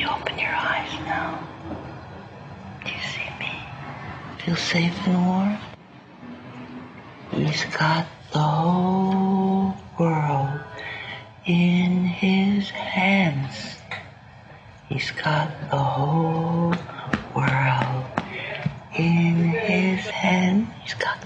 you open your eyes now? Do you see me? Feel safe and warm? He's got the whole world in his hands. He's got the whole world in his hands. He's got